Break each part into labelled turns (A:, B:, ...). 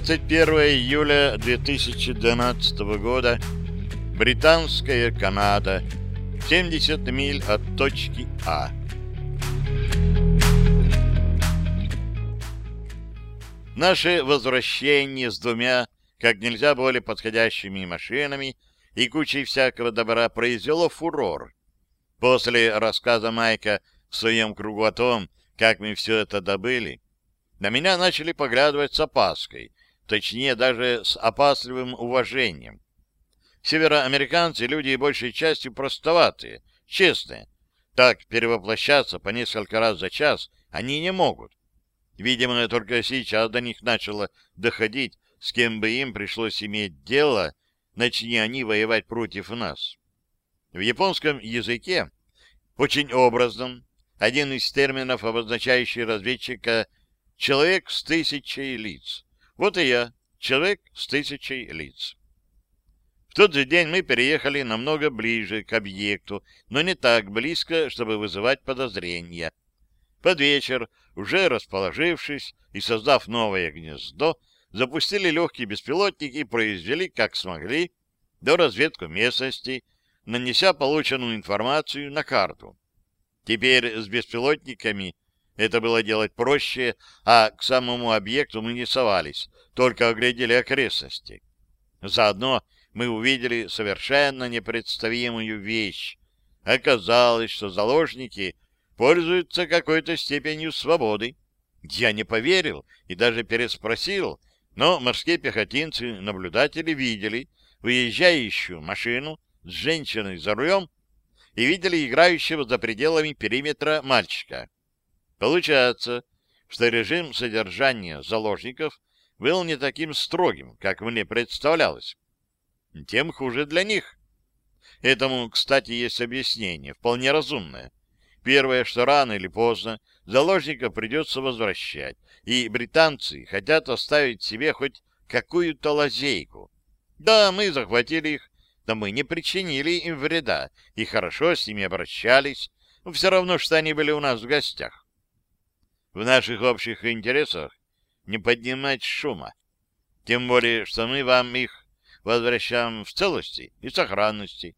A: 21 июля 2012 года. Британская Канада. 70 миль от точки А. Наше возвращение с двумя как нельзя более подходящими машинами и кучей всякого добра произвело фурор. После рассказа Майка в своем кругу о том, как мы все это добыли, на меня начали поглядывать с опаской, точнее даже с опасливым уважением. Североамериканцы люди большей частью простоватые, честные. Так перевоплощаться по несколько раз за час они не могут. Видимо, только сейчас до них начало доходить, с кем бы им пришлось иметь дело, начни они воевать против нас. В японском языке очень образным один из терминов, обозначающий разведчика «человек с тысячей лиц». Вот и я, человек с тысячей лиц. В тот же день мы переехали намного ближе к объекту, но не так близко, чтобы вызывать подозрения. Под вечер, уже расположившись и создав новое гнездо, запустили легкий беспилотник и произвели, как смогли, до разведку местности, нанеся полученную информацию на карту. Теперь с беспилотниками это было делать проще, а к самому объекту мы не совались, только оглядели окрестности. Заодно мы увидели совершенно непредставимую вещь. Оказалось, что заложники пользуются какой-то степенью свободы. Я не поверил и даже переспросил, но морские пехотинцы-наблюдатели видели выезжающую машину с женщиной за рулем и видели играющего за пределами периметра мальчика. Получается, что режим содержания заложников был не таким строгим, как мне представлялось. Тем хуже для них. Этому, кстати, есть объяснение, вполне разумное. Первое, что рано или поздно заложников придется возвращать, и британцы хотят оставить себе хоть какую-то лазейку. Да, мы захватили их, но мы не причинили им вреда и хорошо с ними обращались, но все равно, что они были у нас в гостях. В наших общих интересах не поднимать шума, тем более, что мы вам их возвращаем в целости и сохранности.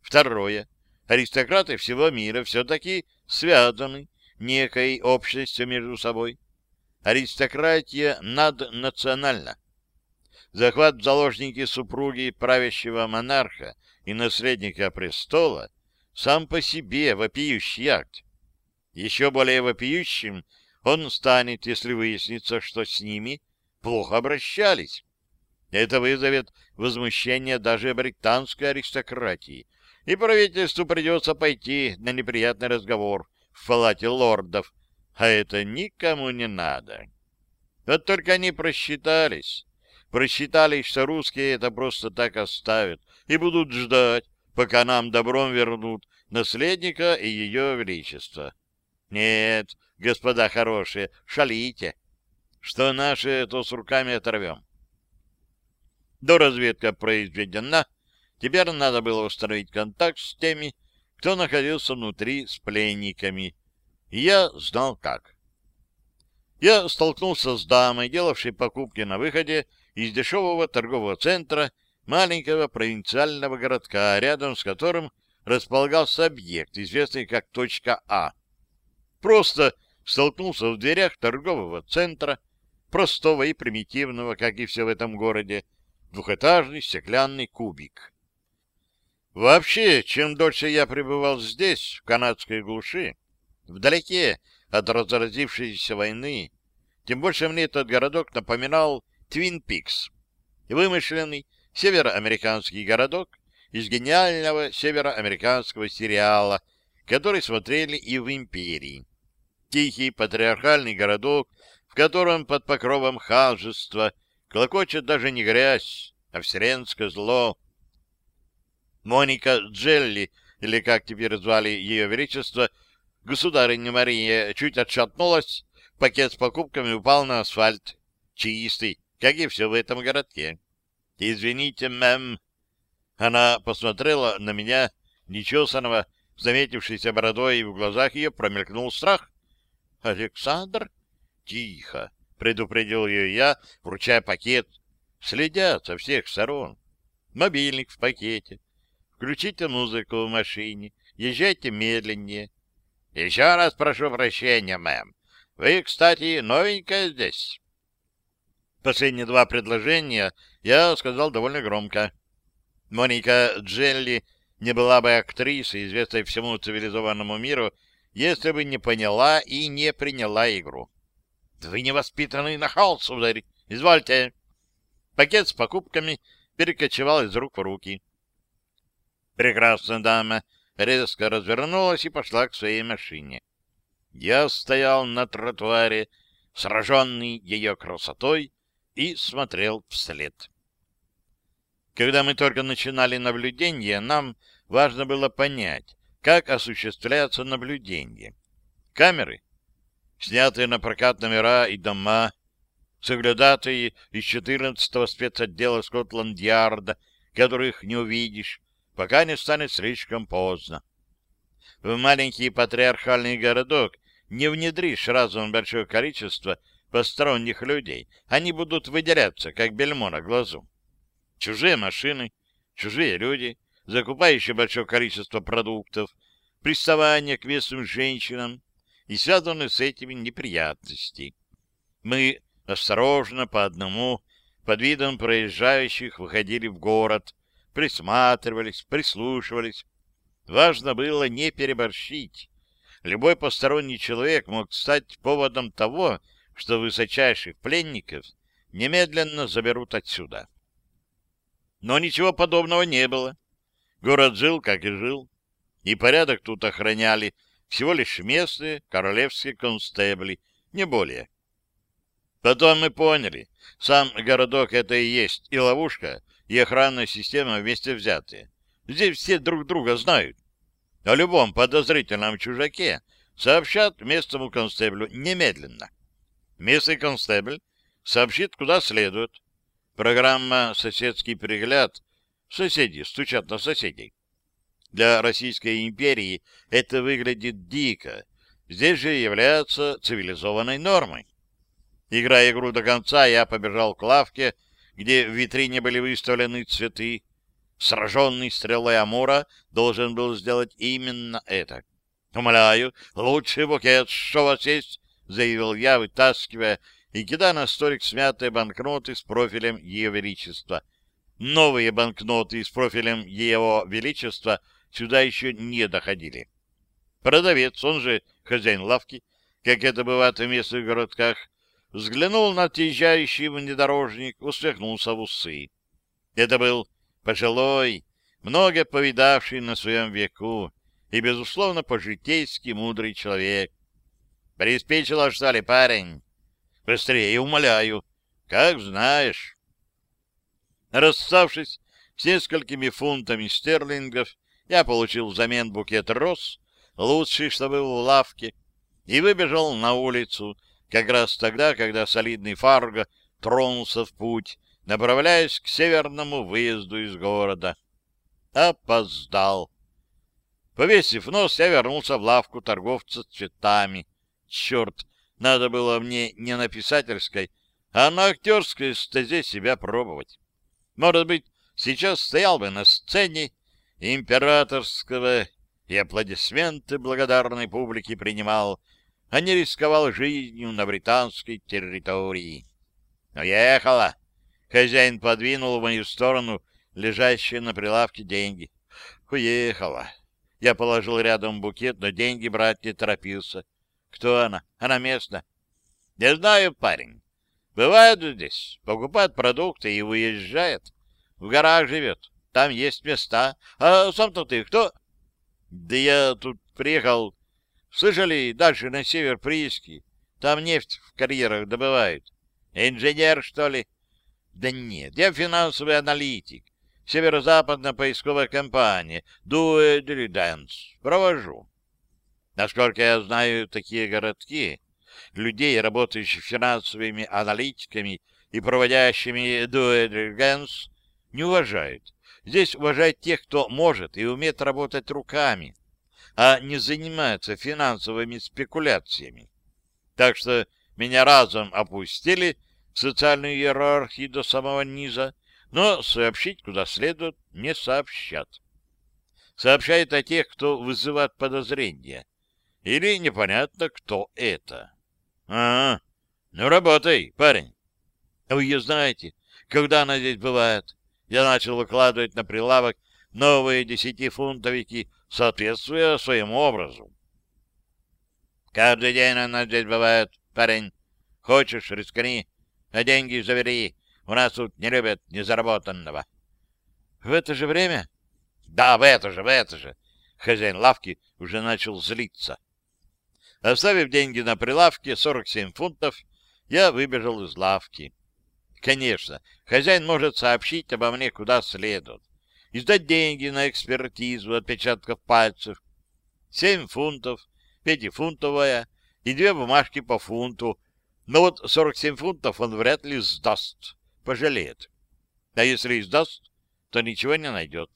A: Второе. Аристократы всего мира все-таки связаны некой общностью между собой. Аристократия наднациональна. Захват в заложники супруги правящего монарха и наследника престола сам по себе вопиющий акт. Еще более вопиющим он станет, если выяснится, что с ними плохо обращались. Это вызовет возмущение даже британской аристократии, и правительству придется пойти на неприятный разговор в палате лордов, а это никому не надо. Вот только они просчитались. Просчитали, что русские это просто так оставят и будут ждать, пока нам добром вернут наследника и ее величество. Нет, господа хорошие, шалите. Что наши, то с руками оторвем. До разведка произведена. Теперь надо было установить контакт с теми, кто находился внутри с пленниками. И я знал как. Я столкнулся с дамой, делавшей покупки на выходе из дешевого торгового центра маленького провинциального городка, рядом с которым располагался объект, известный как точка А. Просто столкнулся в дверях торгового центра, простого и примитивного, как и все в этом городе, двухэтажный стеклянный кубик. Вообще, чем дольше я пребывал здесь, в канадской глуши, вдалеке от разразившейся войны, тем больше мне этот городок напоминал Твин Пикс, вымышленный североамериканский городок из гениального североамериканского сериала, который смотрели и в империи. Тихий патриархальный городок, в котором под покровом ханжества клокочет даже не грязь, а вселенское зло — Моника Джелли, или как теперь звали ее величество, государыня Мария, чуть отшатнулась, пакет с покупками упал на асфальт. Чистый, как и все в этом городке. «Извините, мэм». Она посмотрела на меня, нечесанного, заметившейся бородой, и в глазах ее промелькнул страх. «Александр?» «Тихо!» — предупредил ее я, вручая пакет. Следят со всех сторон. Мобильник в пакете. Включите музыку в машине. Езжайте медленнее. Еще раз прошу прощения, мэм. Вы, кстати, новенькая здесь. Последние два предложения я сказал довольно громко. Моника Джелли не была бы актрисой, известной всему цивилизованному миру, если бы не поняла и не приняла игру. — Вы невоспитанный нахал, сударь! Извольте! Пакет с покупками перекочевал из рук в руки. Прекрасная дама резко развернулась и пошла к своей машине. Я стоял на тротуаре, сраженный ее красотой, и смотрел вслед. Когда мы только начинали наблюдение, нам важно было понять, как осуществляется наблюдение. Камеры, снятые на прокат номера и дома, соглядатые из 14-го спецотдела Скотланд-Ярда, которых не увидишь, пока не станет слишком поздно. В маленький патриархальный городок не внедришь разом большое количество посторонних людей. Они будут выделяться, как бельмо на глазу. Чужие машины, чужие люди, закупающие большое количество продуктов, приставания к местным женщинам и связанные с этими неприятности. Мы осторожно по одному под видом проезжающих выходили в город, присматривались, прислушивались. Важно было не переборщить. Любой посторонний человек мог стать поводом того, что высочайших пленников немедленно заберут отсюда. Но ничего подобного не было. Город жил, как и жил, и порядок тут охраняли всего лишь местные королевские констебли, не более. Потом мы поняли, сам городок — это и есть и ловушка, и охранная система вместе взятые. Здесь все друг друга знают. О любом подозрительном чужаке сообщат местному констеблю немедленно. Местный констебль сообщит, куда следует. Программа «Соседский пригляд» соседи стучат на соседей. Для Российской империи это выглядит дико. Здесь же является цивилизованной нормой. Играя игру до конца, я побежал к лавке, где в витрине были выставлены цветы. Сраженный стрелой Амура должен был сделать именно это. «Умоляю, лучший букет, что у вас есть?» заявил я, вытаскивая и кидая на столик смятые банкноты с профилем Ее Величества. Новые банкноты с профилем Его Величества сюда еще не доходили. Продавец, он же хозяин лавки, как это бывает в местных городках, взглянул на отъезжающий внедорожник, усмехнулся в усы. Это был пожилой, много повидавший на своем веку и, безусловно, по-житейски мудрый человек, Приспичило, что ли, парень? Быстрее, умоляю. Как знаешь. Расставшись с несколькими фунтами стерлингов, я получил взамен букет роз, лучший, что был в лавке, и выбежал на улицу, как раз тогда, когда солидный Фарго тронулся в путь, направляясь к северному выезду из города. Опоздал. Повесив нос, я вернулся в лавку торговца цветами. Черт, надо было мне не на писательской, а на актерской стезе себя пробовать. Может быть, сейчас стоял бы на сцене императорского и аплодисменты благодарной публики принимал, а не рисковал жизнью на британской территории. «Уехала!» Хозяин подвинул в мою сторону лежащие на прилавке деньги. «Уехала!» Я положил рядом букет, но деньги брать не торопился. Кто она? Она местная. Не знаю, парень. Бывает здесь, покупает продукты и уезжает. В горах живет. Там есть места. А сам-то ты кто? Да я тут приехал. Слышали, дальше на север прииски. Там нефть в карьерах добывают. Инженер, что ли? Да нет, я финансовый аналитик. Северо-западная поисковая компания. Дуэ Дилиденс. Провожу. Насколько я знаю, такие городки, людей, работающих финансовыми аналитиками и проводящими due не уважают. Здесь уважают тех, кто может и умеет работать руками, а не занимается финансовыми спекуляциями. Так что меня разом опустили в социальную иерархию до самого низа, но сообщить куда следует не сообщат. Сообщают о тех, кто вызывает подозрения. Или непонятно, кто это. А, -а ну работай, парень. Вы знаете, когда она здесь бывает? Я начал выкладывать на прилавок новые десятифунтовики, соответствуя своему образу. Каждый день она здесь бывает, парень. Хочешь, рискни, а деньги забери. У нас тут не любят незаработанного. В это же время? Да, в это же, в это же. Хозяин лавки уже начал злиться. Оставив деньги на прилавке, 47 фунтов, я выбежал из лавки. Конечно, хозяин может сообщить обо мне куда следует. Издать деньги на экспертизу отпечатков пальцев. Семь фунтов, пятифунтовая и две бумажки по фунту. Но вот 47 фунтов он вряд ли сдаст, пожалеет. А если издаст, то ничего не найдет.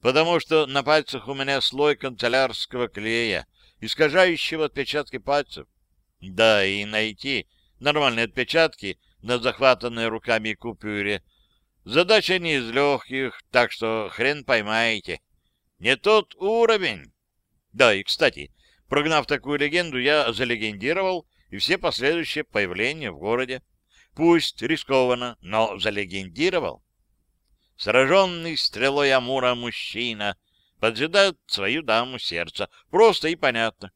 A: Потому что на пальцах у меня слой канцелярского клея, искажающего отпечатки пальцев. Да, и найти нормальные отпечатки на захватанной руками купюре задача не из легких, так что хрен поймаете. Не тот уровень. Да, и, кстати, прогнав такую легенду, я залегендировал и все последующие появления в городе. Пусть рискованно, но залегендировал. Сраженный стрелой Амура мужчина поджидает свою даму сердца. Просто и понятно.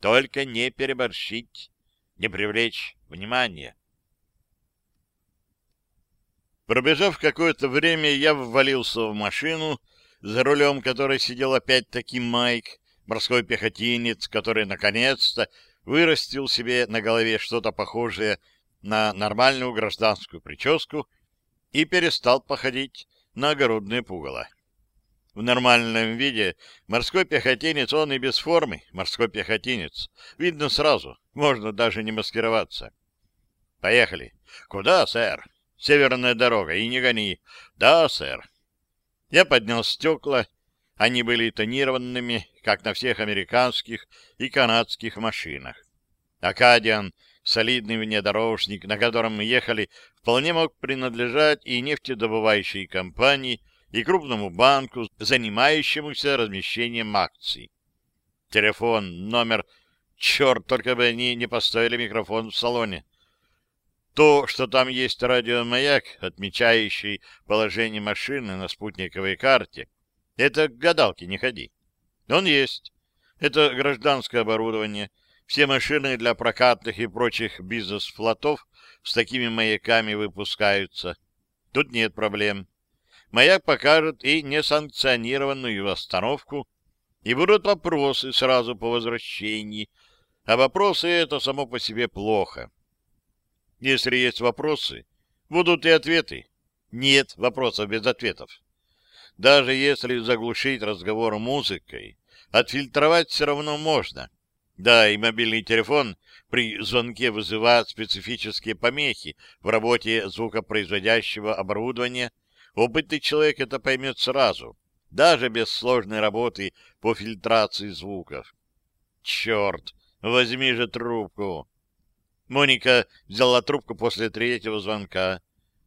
A: Только не переборщить, не привлечь внимание. Пробежав какое-то время, я ввалился в машину, за рулем которой сидел опять-таки Майк, морской пехотинец, который наконец-то вырастил себе на голове что-то похожее на нормальную гражданскую прическу и перестал походить на огородное пугало. В нормальном виде морской пехотинец, он и без формы морской пехотинец. Видно сразу, можно даже не маскироваться. Поехали. Куда, сэр? Северная дорога, и не гони. Да, сэр. Я поднял стекла. Они были тонированными, как на всех американских и канадских машинах. Акадиан, солидный внедорожник, на котором мы ехали, вполне мог принадлежать и нефтедобывающей компании, и крупному банку, занимающемуся размещением акций. Телефон, номер... Черт, только бы они не поставили микрофон в салоне. То, что там есть радиомаяк, отмечающий положение машины на спутниковой карте, это к гадалке не ходи. Он есть. Это гражданское оборудование. Все машины для прокатных и прочих бизнес-флотов с такими маяками выпускаются. Тут нет проблем. Маяк покажет и несанкционированную остановку, и будут вопросы сразу по возвращении. А вопросы — это само по себе плохо. Если есть вопросы, будут и ответы. Нет вопросов без ответов. Даже если заглушить разговор музыкой, отфильтровать все равно можно. Да, и мобильный телефон при звонке вызывает специфические помехи в работе звукопроизводящего оборудования. Опытный человек это поймет сразу, даже без сложной работы по фильтрации звуков. Черт, возьми же трубку. Моника взяла трубку после третьего звонка.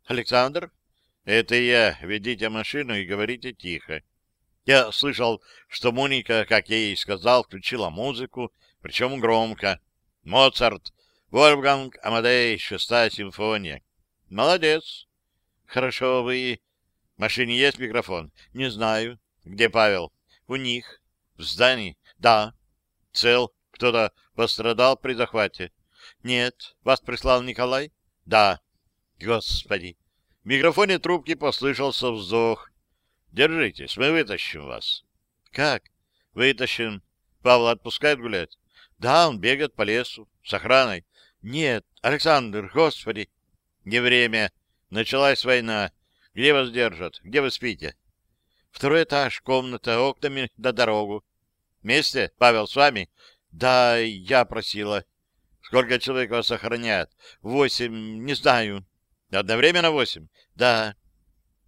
A: «Александр?» «Это я. Ведите машину и говорите тихо». Я слышал, что Моника, как я ей сказал, включила музыку, причем громко. «Моцарт, Вольфганг, Амадей, шестая симфония». «Молодец». «Хорошо, вы...» «В машине есть микрофон?» «Не знаю». «Где Павел?» «У них». «В здании?» «Да». «Цел? Кто-то пострадал при захвате?» Нет. Вас прислал Николай? Да. Господи. В микрофоне трубки послышался вздох. Держитесь, мы вытащим вас. Как? Вытащим. Павла отпускает гулять? Да, он бегает по лесу. С охраной. Нет, Александр, господи. Не время. Началась война. Где вас держат? Где вы спите? Второй этаж, комната, окнами на дорогу. Вместе? Павел с вами? Да, я просила. Сколько человек вас охраняет? Восемь, не знаю. Одновременно восемь? Да.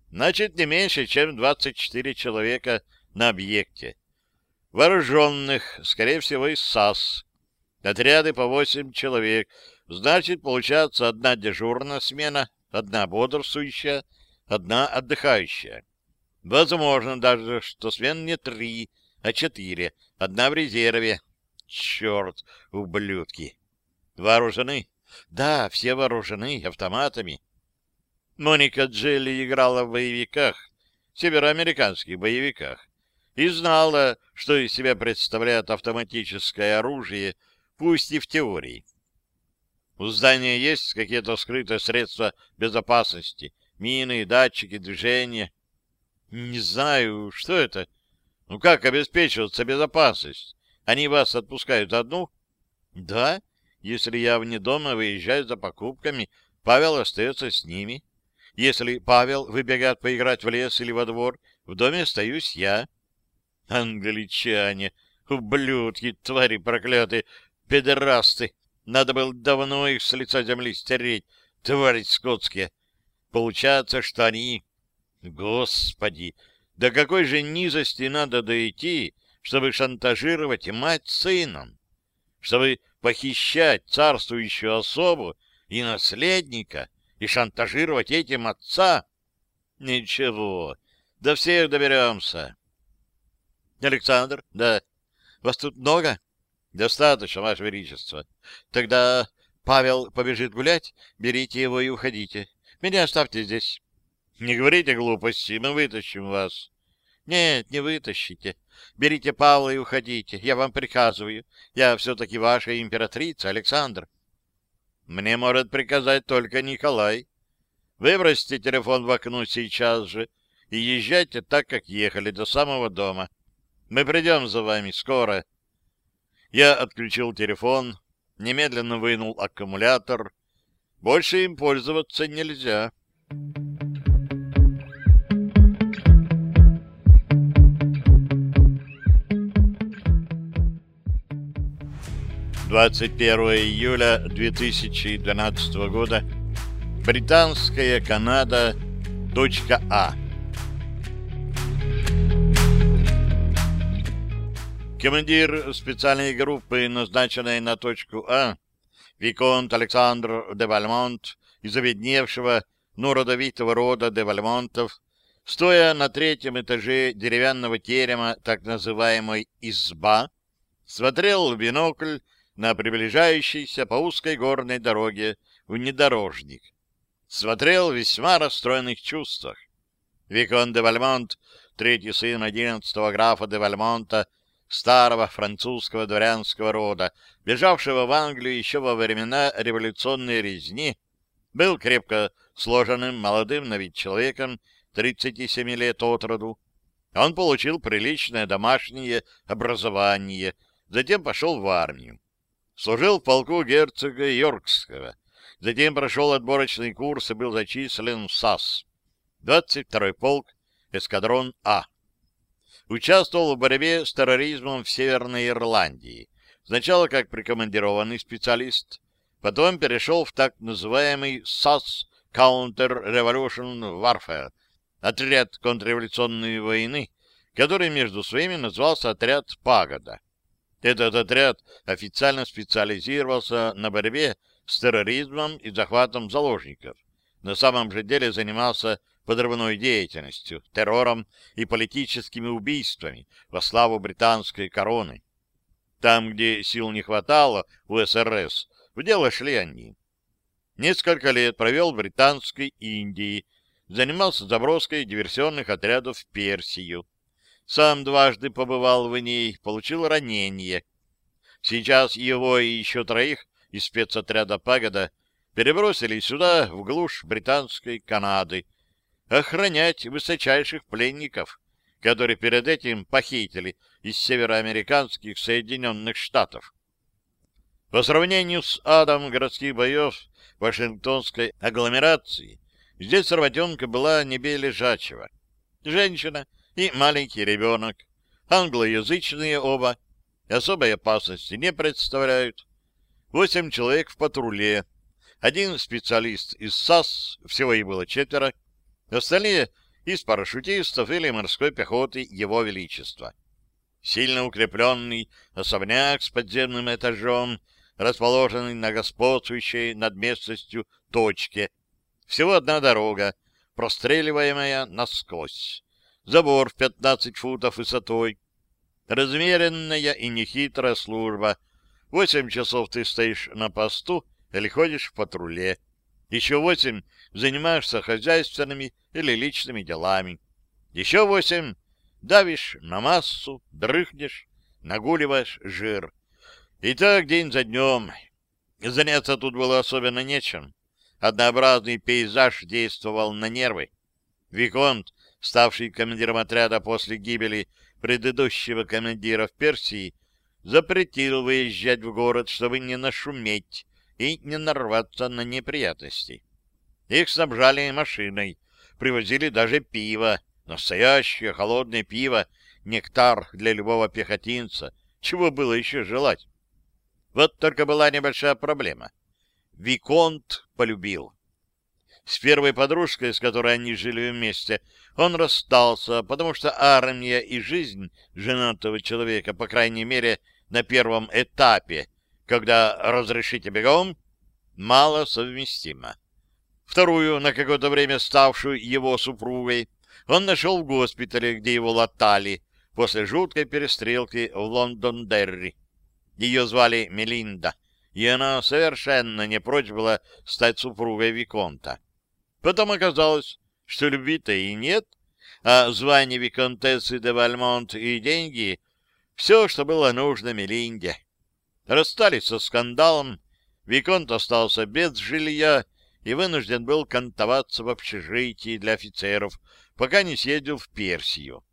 A: Значит, не меньше, чем двадцать четыре человека на объекте. Вооруженных, скорее всего, из САС. Отряды по восемь человек. Значит, получается одна дежурная смена, одна бодрствующая, одна отдыхающая. Возможно даже, что смен не три, а четыре, одна в резерве. Черт, ублюдки! Вооружены? Да, все вооружены автоматами. Моника Джелли играла в боевиках, североамериканских боевиках, и знала, что из себя представляет автоматическое оружие, пусть и в теории. У здания есть какие-то скрытые средства безопасности, мины, датчики движения. Не знаю, что это. Ну как обеспечиваться безопасность? Они вас отпускают одну? Да, если я вне дома выезжаю за покупками, Павел остается с ними. Если Павел выбегает поиграть в лес или во двор, в доме остаюсь я. Англичане, ублюдки, твари проклятые, педерасты! Надо было давно их с лица земли стереть, твари скотские. Получается, что они... Господи, до какой же низости надо дойти, чтобы шантажировать мать сыном? Чтобы похищать царствующую особу и наследника и шантажировать этим отца? Ничего, до всех доберемся. Александр, да. Вас тут много? Достаточно, Ваше Величество. Тогда Павел побежит гулять, берите его и уходите. Меня оставьте здесь. Не говорите глупости, мы вытащим вас. Нет, не вытащите. Берите Павла и уходите. Я вам приказываю. Я все-таки ваша императрица, Александр. Мне может приказать только Николай. Выбросьте телефон в окно сейчас же и езжайте так, как ехали, до самого дома. Мы придем за вами скоро. Я отключил телефон, немедленно вынул аккумулятор. Больше им пользоваться нельзя. Двадцать первое июля 2012 года. Британская Канада. Точка А. Командир специальной группы, назначенной на точку А, Виконт Александр де Вальмонт, из обедневшего, но родовитого рода де Вальмонтов, стоя на третьем этаже деревянного терема так называемой «изба», смотрел в бинокль на приближающийся по узкой горной дороге внедорожник. Смотрел в весьма расстроенных чувствах. Викон де Вальмонт, третий сын одиннадцатого графа де Вальмонта, старого французского дворянского рода, бежавшего в Англию еще во времена революционной резни, был крепко сложенным молодым на вид человеком 37 лет от роду. Он получил приличное домашнее образование, затем пошел в армию. Служил в полку герцога Йоркского, затем прошел отборочный курс и был зачислен в САС. 22-й полк, эскадрон А участвовал в борьбе с терроризмом в Северной Ирландии. Сначала как прикомандированный специалист, потом перешел в так называемый SAS Counter Revolution Warfare, отряд контрреволюционной войны, который между своими назывался отряд Пагода. Этот отряд официально специализировался на борьбе с терроризмом и захватом заложников. На самом же деле занимался подрывной деятельностью, террором и политическими убийствами во славу британской короны. Там, где сил не хватало у СРС, в дело шли они. Несколько лет провел в Британской Индии, занимался заброской диверсионных отрядов в Персию. Сам дважды побывал в ней, получил ранение. Сейчас его и еще троих из спецотряда «Пагода» перебросили сюда, в глушь британской Канады, охранять высочайших пленников, которые перед этим похитили из североамериканских Соединенных Штатов. По сравнению с адом городских боев Вашингтонской агломерации, здесь работенка была не лежачего. Женщина и маленький ребенок, англоязычные оба, особой опасности не представляют. Восемь человек в патруле, один специалист из САС, всего их было четверо, Остальные — из парашютистов или морской пехоты Его Величества. Сильно укрепленный особняк с подземным этажом, расположенной на господствующей над местностью точке. Всего одна дорога, простреливаемая насквозь. Забор в 15 футов высотой. Размеренная и нехитрая служба. Восемь часов ты стоишь на посту или ходишь в патруле. Еще восемь занимаешься хозяйственными или личными делами. Еще восемь давишь на массу, дрыхнешь, нагуливаешь жир. И так день за днем. Заняться тут было особенно нечем. Однообразный пейзаж действовал на нервы. Виконт, ставший командиром отряда после гибели предыдущего командира в Персии, запретил выезжать в город, чтобы не нашуметь и не нарваться на неприятности. Их снабжали машиной, привозили даже пиво, настоящее холодное пиво, нектар для любого пехотинца, чего было еще желать. Вот только была небольшая проблема. Виконт полюбил. С первой подружкой, с которой они жили вместе, он расстался, потому что армия и жизнь женатого человека, по крайней мере, на первом этапе, когда разрешите бегом, мало совместима. Вторую, на какое-то время ставшую его супругой, он нашел в госпитале, где его латали после жуткой перестрелки в Лондон-Дерри. Ее звали Мелинда, и она совершенно не прочь была стать супругой Виконта. Потом оказалось, что любви-то и нет, а звание Виконтессы де Вальмонт и деньги — все, что было нужно Мелинде. Расстались со скандалом, Виконт остался без жилья и вынужден был кантоваться в общежитии для офицеров, пока не съездил в Персию.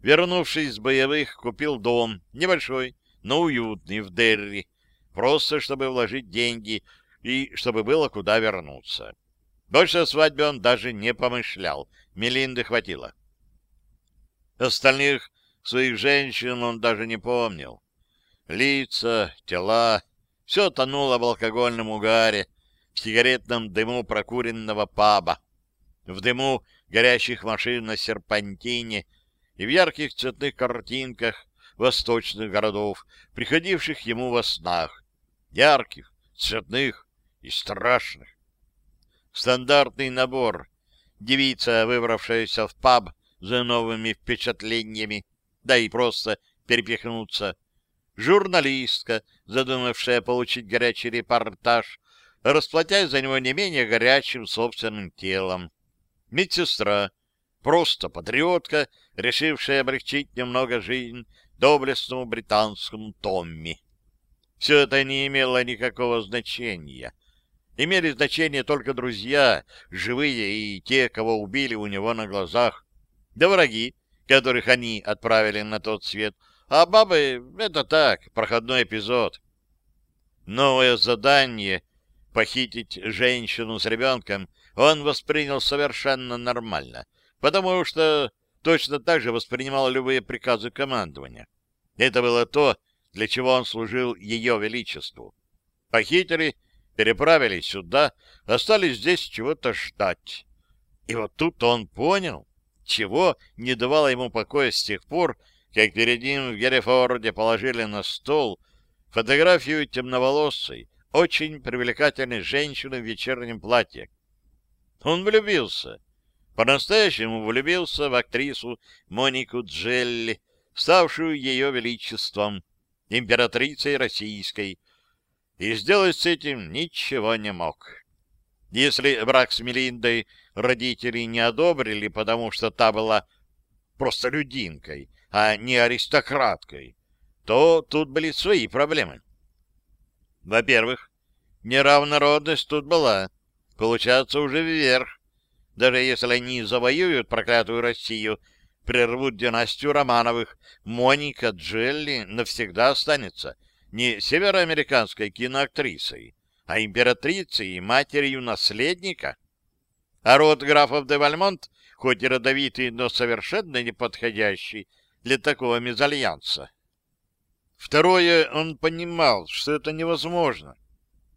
A: Вернувшись с боевых, купил дом, небольшой, но уютный, в Дерри, просто чтобы вложить деньги и чтобы было куда вернуться. Больше о свадьбе он даже не помышлял, Мелинды хватило. Остальных своих женщин он даже не помнил. Лица, тела, все тонуло в алкогольном угаре, в сигаретном дыму прокуренного паба, в дыму горящих машин на серпантине и в ярких цветных картинках восточных городов, приходивших ему во снах, ярких, цветных и страшных. Стандартный набор. Девица, выбравшаяся в паб за новыми впечатлениями, да и просто перепихнуться. Журналистка, задумавшая получить горячий репортаж, расплатясь за него не менее горячим собственным телом. Медсестра, просто патриотка, решившая облегчить немного жизнь доблестному британскому Томми. Все это не имело никакого значения. Имели значение только друзья, живые и те, кого убили у него на глазах, да враги, которых они отправили на тот свет, а бабы — это так, проходной эпизод. Новое задание — похитить женщину с ребенком — он воспринял совершенно нормально, потому что точно так же воспринимал любые приказы командования. Это было то, для чего он служил ее величеству. Похитили, переправили сюда, остались здесь чего-то ждать. И вот тут он понял, чего не давало ему покоя с тех пор, как перед ним в Герефорде положили на стол фотографию темноволосой, очень привлекательной женщины в вечернем платье. Он влюбился, по-настоящему влюбился в актрису Монику Джелли, ставшую ее величеством, императрицей российской, и сделать с этим ничего не мог. Если брак с Мелиндой родители не одобрили, потому что та была просто людинкой, а не аристократкой, то тут были свои проблемы. Во-первых, неравнородность тут была, получается уже вверх. Даже если они завоюют проклятую Россию, прервут династию Романовых, Моника Джелли навсегда останется не североамериканской киноактрисой, а императрицей и матерью наследника. А род графов де Вальмонт, хоть и родовитый, но совершенно неподходящий для такого мезальянса. Второе, он понимал, что это невозможно.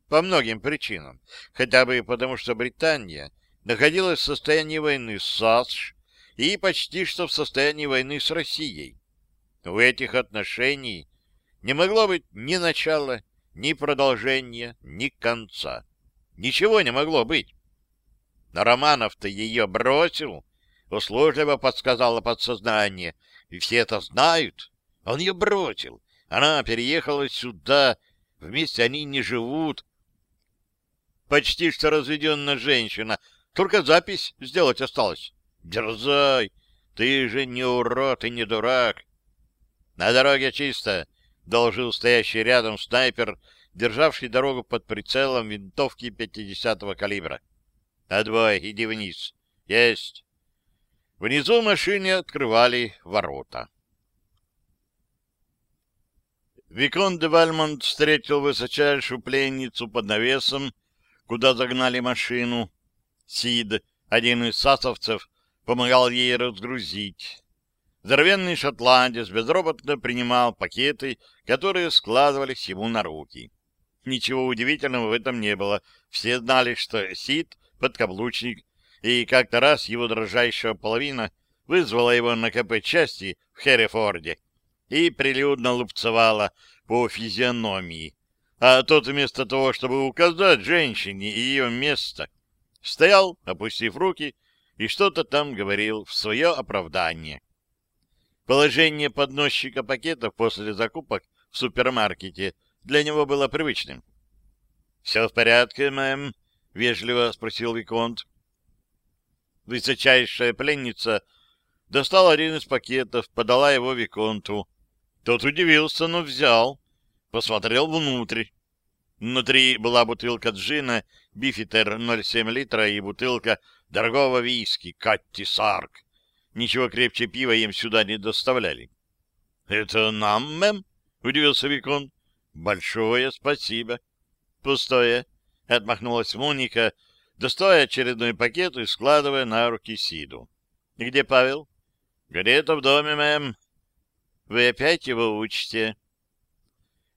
A: По многим причинам. Хотя бы потому, что Британия находилась в состоянии войны с САСШ, и почти что в состоянии войны с Россией. У этих отношений не могло быть ни начала, ни продолжения, ни конца. Ничего не могло быть. Но Романов-то ее бросил, услужливо подсказало подсознание, и все это знают. Он ее бросил. Она переехала сюда, вместе они не живут. Почти что разведенная женщина, только запись сделать осталось. Дерзай, ты же не урод и не дурак. На дороге чисто, — доложил стоящий рядом снайпер, державший дорогу под прицелом винтовки 50-го калибра. — Отбой, иди вниз. — Есть. Внизу машине открывали ворота. Викон де Вальмонт встретил высочайшую пленницу под навесом, куда загнали машину. Сид, один из сасовцев, помогал ей разгрузить. Здоровенный шотландец безропотно принимал пакеты, которые складывались ему на руки. Ничего удивительного в этом не было. Все знали, что Сид — подкаблучник, и как-то раз его дрожайшая половина вызвала его на КП части в Херефорде и прилюдно лупцевала по физиономии. А тот вместо того, чтобы указать женщине ее место, стоял, опустив руки, и что-то там говорил в свое оправдание. Положение подносчика пакетов после закупок в супермаркете для него было привычным. — Все в порядке, мэм? — вежливо спросил Виконт. Высочайшая пленница достала один из пакетов, подала его Виконту. Тот удивился, но взял, посмотрел внутрь. Внутри была бутылка джина Бифитер 0,7 литра и бутылка дорогого виски Катти Сарк. Ничего крепче пива им сюда не доставляли. — Это нам, мэм? — удивился Викон. — Большое спасибо. — Пустое, — отмахнулась Моника, доставая очередной пакет и складывая на руки Сиду. — Где Павел? — Где-то в доме, мэм. — Вы опять его учите?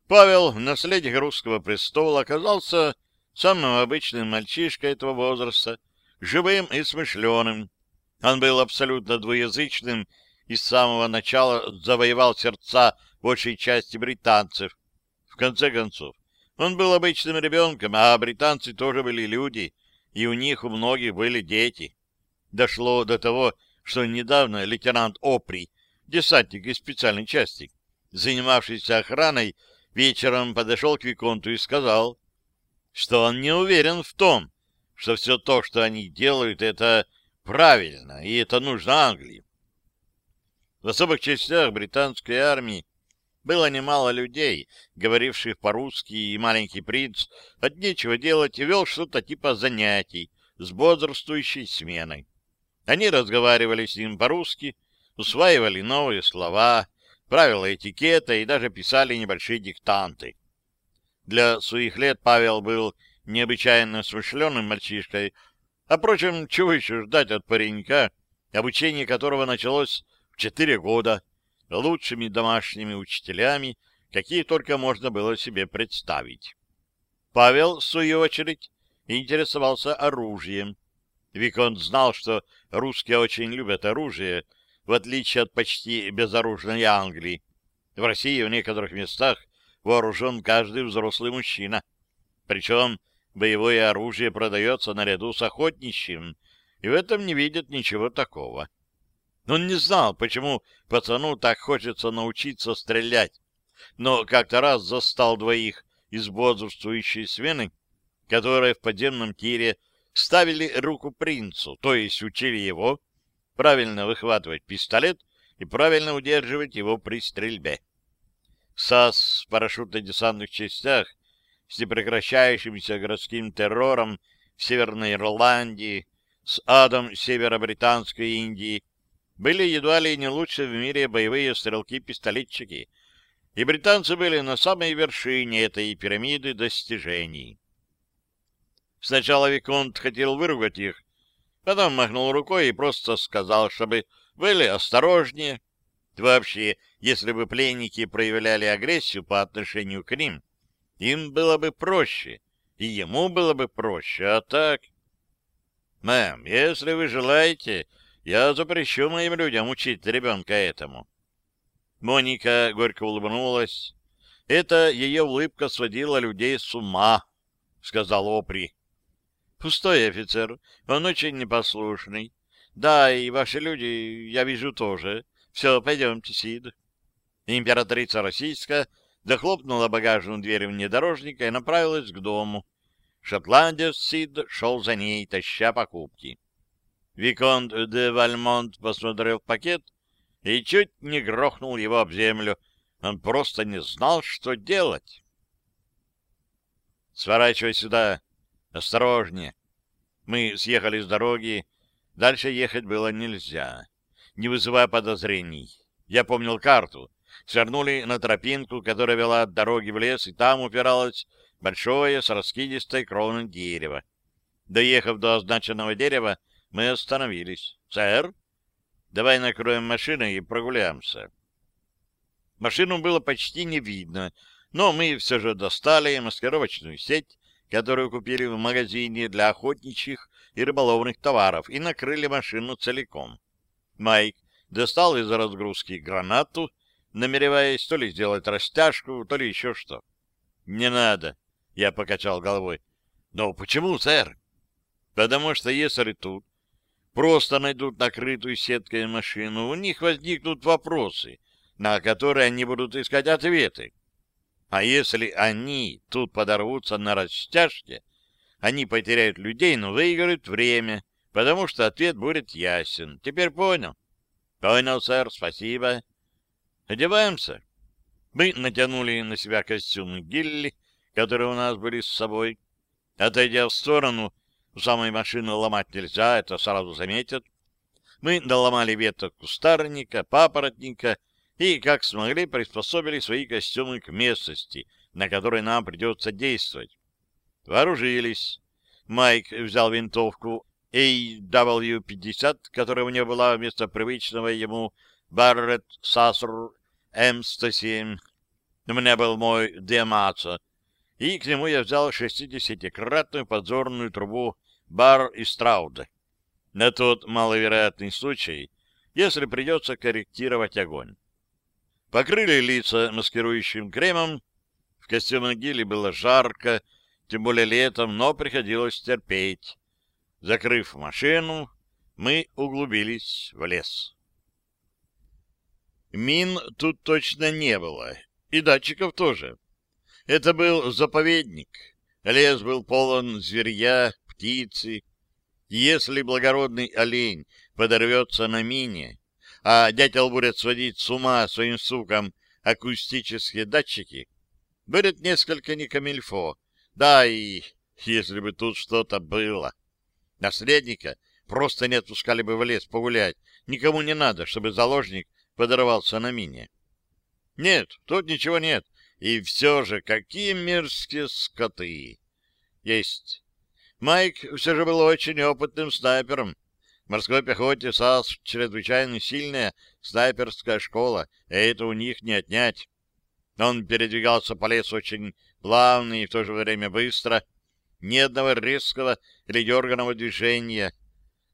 A: Павел, наследник русского престола, оказался самым обычным мальчишкой этого возраста, живым и смышленым, он был абсолютно двуязычным и с самого начала завоевал сердца большей части британцев. В конце концов, он был обычным ребенком, а британцы тоже были люди, и у них у многих были дети. Дошло до того, что недавно лейтенант Опри, десантник из специальной части, занимавшийся охраной, вечером подошел к Виконту и сказал, что он не уверен в том, что все то, что они делают, это Правильно, и это нужно Англии. В особых частях британской армии было немало людей, говоривших по-русски, и маленький принц от нечего делать вел что-то типа занятий с бодрствующей сменой. Они разговаривали с ним по-русски, усваивали новые слова, правила этикета и даже писали небольшие диктанты. Для своих лет Павел был необычайно смышленым мальчишкой, а, впрочем, чего еще ждать от паренька, обучение которого началось в четыре года, лучшими домашними учителями, какие только можно было себе представить. Павел, в свою очередь, интересовался оружием. Виконт знал, что русские очень любят оружие, в отличие от почти безоружной Англии. В России в некоторых местах вооружен каждый взрослый мужчина. Причем боевое оружие продается наряду с охотничьим, и в этом не видит ничего такого. Он не знал, почему пацану так хочется научиться стрелять, но как-то раз застал двоих из бодрствующей смены, которые в подземном тире ставили руку принцу, то есть учили его правильно выхватывать пистолет и правильно удерживать его при стрельбе. САС в парашютно-десантных частях с непрекращающимся городским террором в Северной Ирландии, с адом северо-британской Индии, были едва ли не лучшие в мире боевые стрелки-пистолетчики, и британцы были на самой вершине этой пирамиды достижений. Сначала Виконт хотел выругать их, потом махнул рукой и просто сказал, чтобы были осторожнее. Вообще, если бы пленники проявляли агрессию по отношению к ним, им было бы проще, и ему было бы проще, а так... Мэм, если вы желаете, я запрещу моим людям учить ребенка этому. Моника горько улыбнулась. Это ее улыбка сводила людей с ума, — сказал Опри. — Пустой офицер, он очень непослушный. Да, и ваши люди, я вижу, тоже. Все, пойдемте, Сид. Императрица российская захлопнула багажную дверь внедорожника и направилась к дому. Шотландец Сид шел за ней, таща покупки. Виконт де Вальмонт посмотрел пакет и чуть не грохнул его об землю. Он просто не знал, что делать. «Сворачивай сюда! Осторожнее!» Мы съехали с дороги. Дальше ехать было нельзя, не вызывая подозрений. Я помнил карту. Свернули на тропинку, которая вела от дороги в лес, и там упиралось большое с раскидистой кроной дерево. Доехав до означенного дерева, мы остановились. «Сэр, давай накроем машину и прогуляемся». Машину было почти не видно, но мы все же достали маскировочную сеть, которую купили в магазине для охотничьих и рыболовных товаров, и накрыли машину целиком. Майк достал из разгрузки гранату, намереваясь то ли сделать растяжку, то ли еще что. — Не надо, — я покачал головой. — Но почему, сэр? — Потому что если тут просто найдут накрытую сеткой машину, у них возникнут вопросы, на которые они будут искать ответы. А если они тут подорвутся на растяжке, они потеряют людей, но выиграют время, потому что ответ будет ясен. Теперь понял? Понял, сэр, спасибо. Одеваемся. Мы натянули на себя костюмы гилли, которые у нас были с собой. Отойдя в сторону, самой машины ломать нельзя, это сразу заметят. Мы наломали веток кустарника, папоротника и, как смогли, приспособили свои костюмы к местности, на которой нам придется действовать. Вооружились. Майк взял винтовку AW-50, которая у него была вместо привычного ему Барретт Саср М107. У меня был мой Демацо, и к нему я взял 60-кратную подзорную трубу Бар и Страуда. На тот маловероятный случай, если придется корректировать огонь. Покрыли лица маскирующим кремом. В костюме гели было жарко, тем более летом, но приходилось терпеть. Закрыв машину, мы углубились в лес. Мин тут точно не было, и датчиков тоже. Это был заповедник. Лес был полон зверья, птицы. Если благородный олень подорвется на мине, а дятел будет сводить с ума своим сукам акустические датчики, будет несколько некамильфо. Да, и если бы тут что-то было. Наследника просто не отпускали бы в лес погулять. Никому не надо, чтобы заложник подорвался на мине. Нет, тут ничего нет. И все же, какие мерзкие скоты! Есть. Майк все же был очень опытным снайпером, морской пехоте САС чрезвычайно сильная снайперская школа, и это у них не отнять. Он передвигался по лесу очень плавно и в то же время быстро, ни одного резкого или дерганного движения.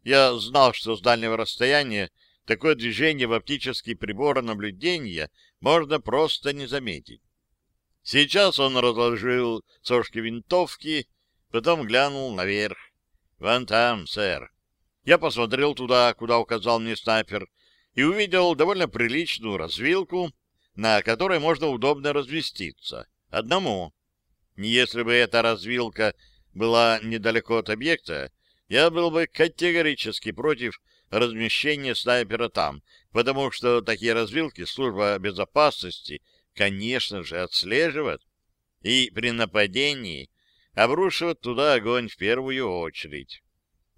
A: Я знал, что с дальнего расстояния такое движение в оптический прибор наблюдения можно просто не заметить. Сейчас он разложил сошки винтовки, потом глянул наверх. «Вон там, сэр». Я посмотрел туда, куда указал мне снайпер, и увидел довольно приличную развилку, на которой можно удобно разместиться. Одному. Если бы эта развилка была недалеко от объекта, я был бы категорически против размещения снайпера там, потому что такие развилки служба безопасности, конечно же, отслеживает и при нападении обрушивает туда огонь в первую очередь.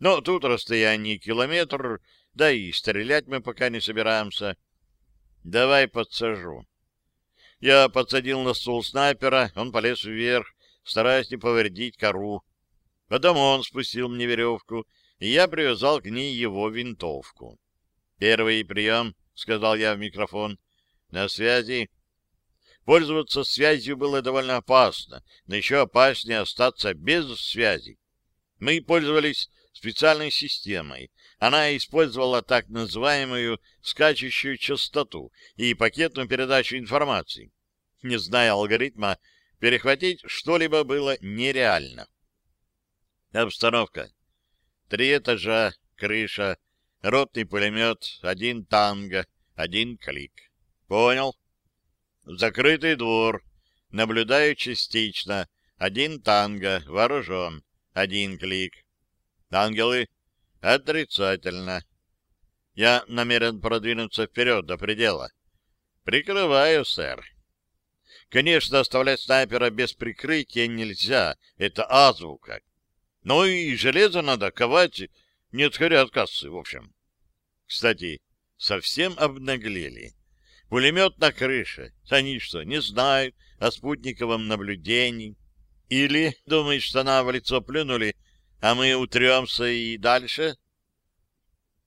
A: Но тут расстояние километр, да и стрелять мы пока не собираемся. Давай подсажу. Я подсадил на стул снайпера, он полез вверх, стараясь не повредить кору. Потом он спустил мне веревку, и я привязал к ней его винтовку. «Первый прием», — сказал я в микрофон. «На связи». Пользоваться связью было довольно опасно, но еще опаснее остаться без связи. Мы пользовались специальной системой. Она использовала так называемую скачущую частоту и пакетную передачу информации. Не зная алгоритма, перехватить что-либо было нереально. Обстановка. Три этажа, крыша, ротный пулемет, один танго, один клик. Понял? Закрытый двор. Наблюдаю частично. Один танго, вооружен. Один клик. Ангелы? Отрицательно. Я намерен продвинуться вперед до предела. Прикрываю, сэр. Конечно, оставлять снайпера без прикрытия нельзя. Это азбука. Но и железо надо ковать, не отходя от кассы, в общем. Кстати, совсем обнаглели. Пулемет на крыше. Они что, не знают о спутниковом наблюдении? Или думают, что нам в лицо плюнули, а мы утремся и дальше?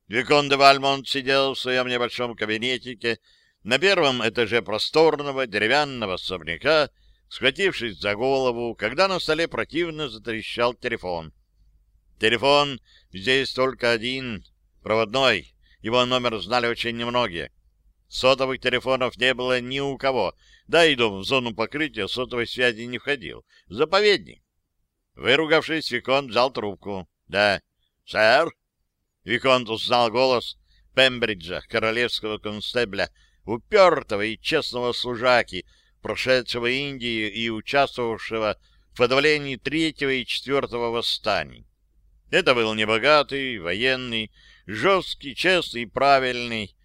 A: Викон де Вальмонт сидел в своем небольшом кабинетике на первом этаже просторного деревянного особняка, схватившись за голову, когда на столе противно затрещал телефон. Телефон здесь только один, проводной, его номер знали очень немногие. Сотовых телефонов не было ни у кого, да и дом в зону покрытия сотовой связи не входил. Заповедник. Выругавшись, Виконт взял трубку. — Да. — Сэр? Виконт узнал голос Пембриджа, королевского констебля, упертого и честного служаки, прошедшего Индию и участвовавшего в подавлении третьего и четвертого восстаний. Это был небогатый, военный, жесткий, честный и правильный,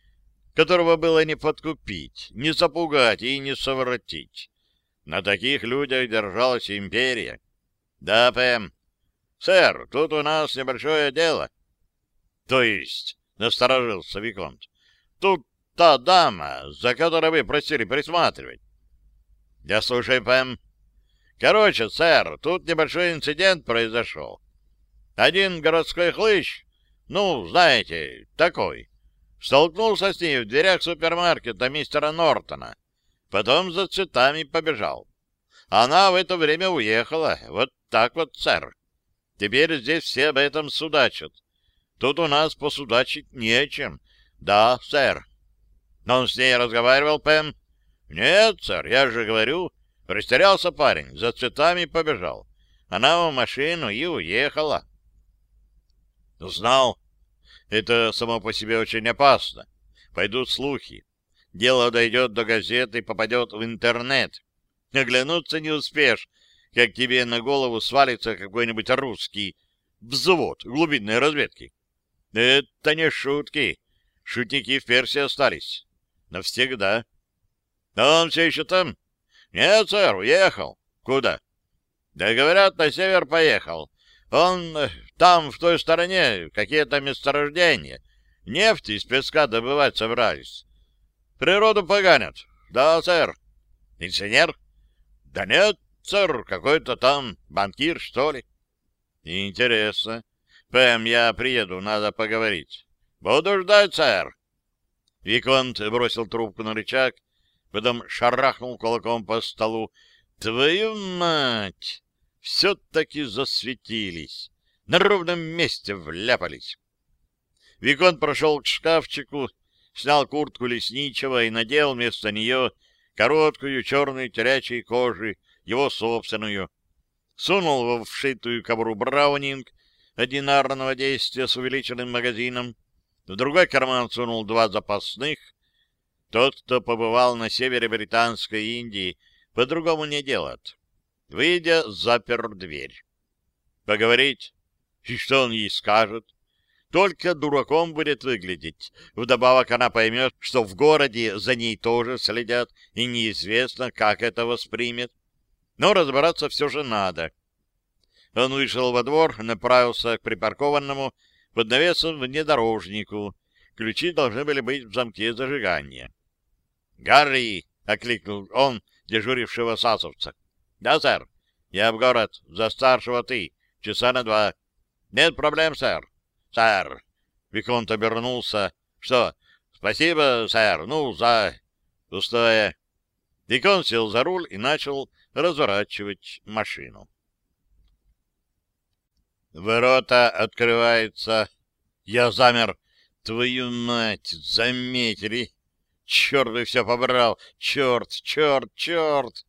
A: которого было не подкупить, не запугать и не совратить. На таких людях держалась империя. Да, Пэм. Сэр, тут у нас небольшое дело. То есть, насторожился Виконт, тут та дама, за которой вы просили присматривать. Я слушаю, Пэм. Короче, сэр, тут небольшой инцидент произошел. Один городской хлыщ, ну, знаете, такой, столкнулся с ней в дверях супермаркета мистера Нортона. Потом за цветами побежал. Она в это время уехала. Вот так вот, сэр. Теперь здесь все об этом судачат. Тут у нас посудачить не о чем. Да, сэр. Но он с ней разговаривал, Пэм? Нет, сэр, я же говорю. Растерялся парень, за цветами побежал. Она в машину и уехала. Знал. Это само по себе очень опасно. Пойдут слухи. Дело дойдет до газеты и попадет в интернет. Оглянуться не успеешь, как тебе на голову свалится какой-нибудь русский взвод глубинной разведки. Это не шутки. Шутники в Персии остались. Навсегда. А он все еще там? Нет, сэр, уехал. Куда? Да, говорят, на север поехал. Он э, там, в той стороне, какие-то месторождения. Нефть из песка добывать собрались. Природу поганят. Да, сэр. Инженер? Да нет, сэр, какой-то там банкир, что ли. Интересно. Пэм, я приеду, надо поговорить. Буду ждать, сэр. Виконт бросил трубку на рычаг, потом шарахнул кулаком по столу. Твою мать! Все-таки засветились. На ровном месте вляпались. Виконт прошел к шкафчику, снял куртку лесничего и надел вместо нее короткую черную телячьей кожи, его собственную. Сунул во вшитую кобуру Браунинг одинарного действия с увеличенным магазином, в другой карман сунул два запасных. Тот, кто побывал на севере Британской Индии, по-другому не делает. Выйдя, запер дверь. Поговорить? И что он ей скажет? Только дураком будет выглядеть. Вдобавок она поймет, что в городе за ней тоже следят, и неизвестно, как это воспримет. Но разбираться все же надо. Он вышел во двор, направился к припаркованному под навесом внедорожнику. Ключи должны были быть в замке зажигания. «Гарри!» — окликнул он дежурившего сасовца. «Да, сэр. Я в город. За старшего ты. Часа на два. Нет проблем, сэр. Сэр!» Виконт обернулся. «Что? Спасибо, сэр. Ну, за...» Пустое. Виконт сел за руль и начал разворачивать машину. Ворота открываются. Я замер. Твою мать, заметили. Черт бы все побрал! Черт, черт, черт!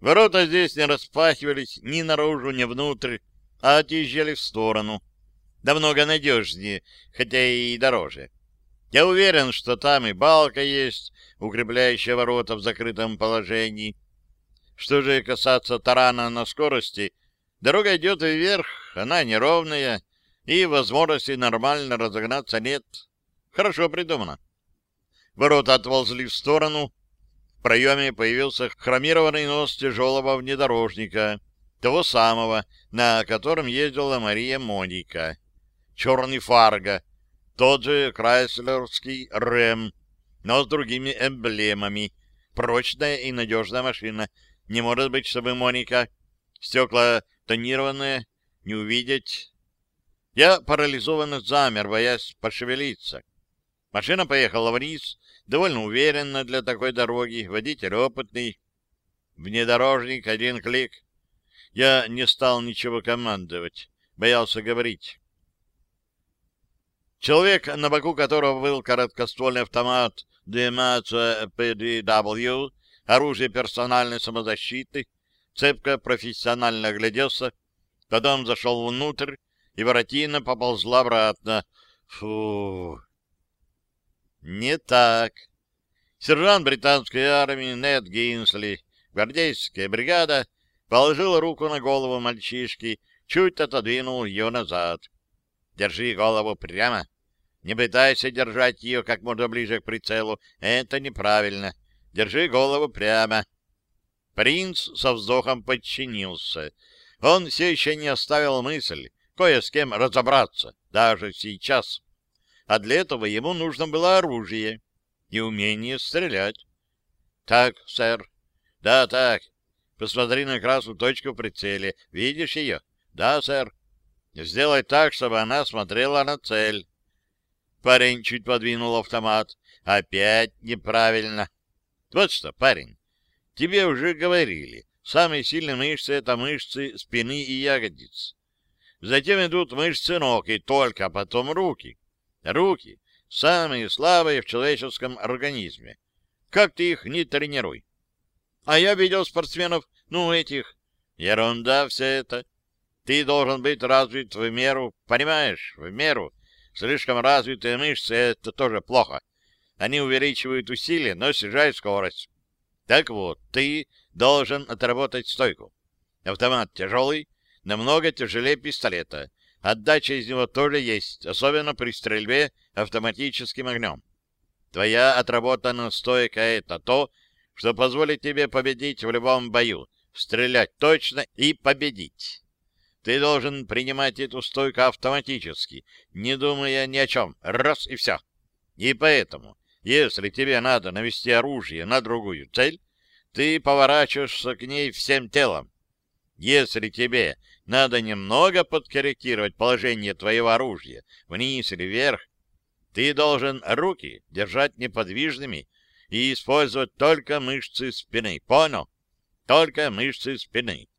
A: Ворота здесь не распахивались ни наружу, ни внутрь, а отъезжали в сторону. Да много надежнее, хотя и дороже. Я уверен, что там и балка есть, укрепляющая ворота в закрытом положении. Что же касаться тарана на скорости, дорога идет вверх, она неровная, и возможности нормально разогнаться нет. Хорошо придумано. Ворота отползли в сторону, в проеме появился хромированный нос тяжелого внедорожника, того самого, на котором ездила Мария Моника. Черный фарго, тот же крайслерский рэм, но с другими эмблемами. Прочная и надежная машина. Не может быть, чтобы Моника. Стекла тонированные, не увидеть. Я парализованно замер, боясь пошевелиться. Машина поехала вниз, довольно уверенно для такой дороги, водитель опытный. Внедорожник, один клик. Я не стал ничего командовать, боялся говорить. Человек, на боку которого был короткоствольный автомат DMAC PDW, оружие персональной самозащиты, цепко профессионально огляделся, потом зашел внутрь, и воротина поползла обратно. Фу! Не так. Сержант британской армии Нед Гинсли, гвардейская бригада, положил руку на голову мальчишки, чуть отодвинул ее назад. Держи голову прямо. Не пытайся держать ее как можно ближе к прицелу. Это неправильно. Держи голову прямо. Принц со вздохом подчинился. Он все еще не оставил мысль кое с кем разобраться, даже сейчас а для этого ему нужно было оружие и умение стрелять. — Так, сэр. — Да, так. Посмотри на красную точку в прицеле. Видишь ее? — Да, сэр. — Сделай так, чтобы она смотрела на цель. Парень чуть подвинул автомат. Опять неправильно. Вот что, парень, тебе уже говорили, самые сильные мышцы — это мышцы спины и ягодиц. Затем идут мышцы ног, и только потом руки. Руки — самые слабые в человеческом организме. Как ты их не тренируй. А я видел спортсменов, ну, этих. Ерунда все это. Ты должен быть развит в меру, понимаешь, в меру. Слишком развитые мышцы — это тоже плохо. Они увеличивают усилия, но снижают скорость. Так вот, ты должен отработать стойку. Автомат тяжелый, намного тяжелее пистолета. Отдача из него тоже есть, особенно при стрельбе автоматическим огнем. Твоя отработанная стойка — это то, что позволит тебе победить в любом бою, стрелять точно и победить. Ты должен принимать эту стойку автоматически, не думая ни о чем, раз и все. И поэтому, если тебе надо навести оружие на другую цель, ты поворачиваешься к ней всем телом. Если тебе надо немного подкорректировать положение твоего оружия, вниз или вверх, ты должен руки держать неподвижными и использовать только мышцы спины. Понял? Только мышцы спины.